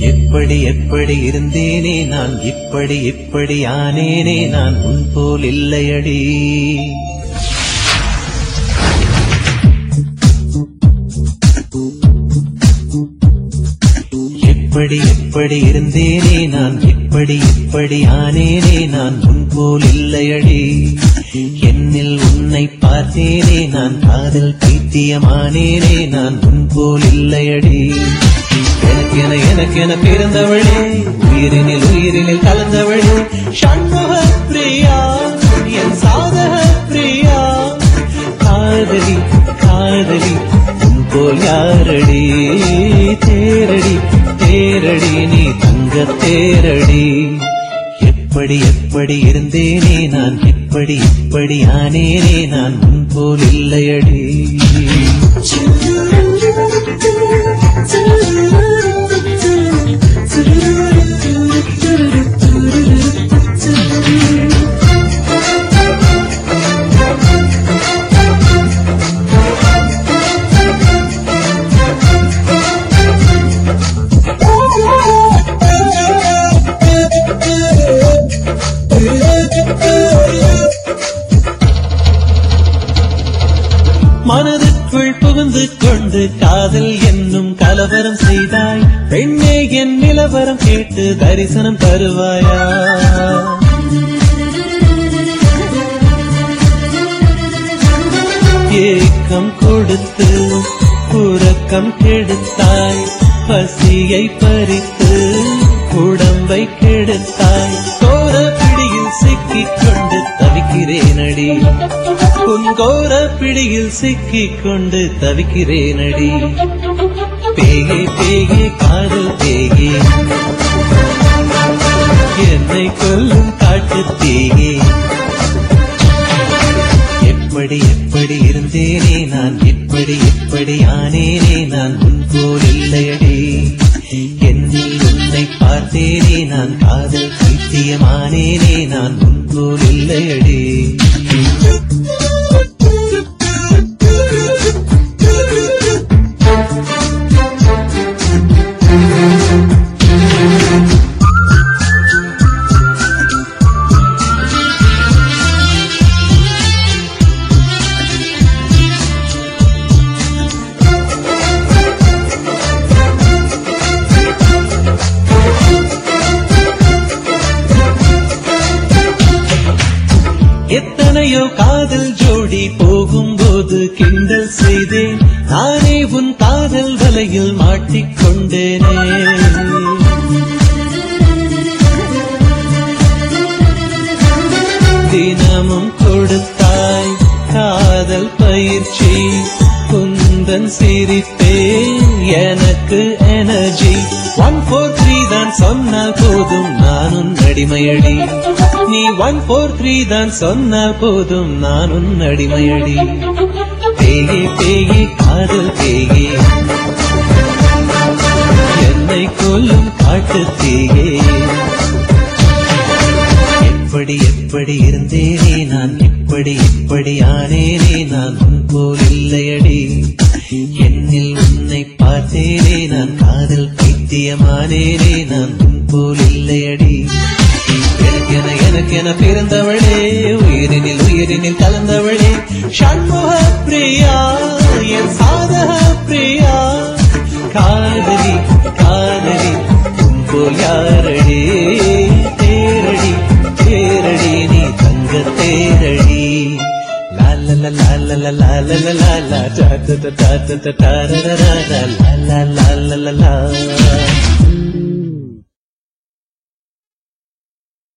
எப்படி எப்படி இருந்தேனே நான் இப்படி இப்படி ஆனேனே நான் உன் போல் இல்லையடி. எப்படி எப்படி இருந்தேனே நான் இப்படி இப்படி ஆனேனே நான் உன் போல் இல்லையடி. என்னில் உன்னை பார்த்தேனே நான் காதல் பைத்தியமானேனே நான் உன் போல் இல்லையடி. எனக்கென எனக்கென பிறந்தவளே. உயிரினில் உயிரினில் கலந்தவளே. சண்முக பிரியா என் சாதக பிரியா. காதலி காதலி உன் போல் யாரடி? தேரடி தேரடி நீ தங்க தேரடி. எப்படி எப்படி இருந்தேனே நான்? எப்படி எப்படி ஆனேனே நான்? முன்போல் இல்லையடி. மனதுக்குள் புகுந்து கொண்டு காதல் என்னும் கலவரம் செய்தாய். பெண்ணே என் நிலவரம் கேட்டு தரிசனம் தருவாயா? ஏக்கம் கொடுத்து உறக்கம் கெடுத்தாய். பசியை பறித்து உடம்பை கெடுத்தாய். கோர பிடியில் சிக்கிக் கொண்டு தவிக்கிறேனடி. உன் கோர பிடியில் சிக்கிக் கொண்டு தவிக்கிறேனடி. பேயே பேயே காதல் பேயே என்னை கொல்லும் காட்டு தேகே எப்படி எப்படி இருந்தேனே நான் எப்படி எப்படி ஆனேனே நான் உன் போல் இல்லையடி. என்னில் உன்னை பார்த்தேனே நான் காதல் பைத்தியமானேனே நான் உன் போல் இல்லையடி. கிண்டல் செய்தேன் நானே உன் காதல் வலையில் மாட்டிக்கொண்டேனே. தினமும் கொடுத்தாய் காதல் பயிற்சி குந்தன் சிரிப்பே எனக்கு எனர்ஜி. ஒன் ஃபோர் த்ரீ தான் சொன்னால் போதும் நானும் உன் அடிமையடி. நீ ஒன் ஃபோர் த்ரீ தான் சொன்னால் போதும் நானும் உன் அடிமையடி. பேகி பேகி காதல் பேகி என்னை கொல்லும் காட்டு தீயே எப்படி எப்படி இருந்தேனே நான் இப்படி இப்படி ஆனேனே நான் உன் போல் இல்லையடி. என்னில் உன்னை பார்த்தேனே நான் காதல் பைத்தியமானேனே நான் உன் போல் இல்லையடி. எனக்கென எனக்கென பிறந்தவளே உயிரினில் உயிரினில் கலந்தவளே சண்முக பிரியா என் சாதக பிரியா காதலி காதலி உன் போல் யாரடி தேரடி தேரடி நீ தங்க தேரடி la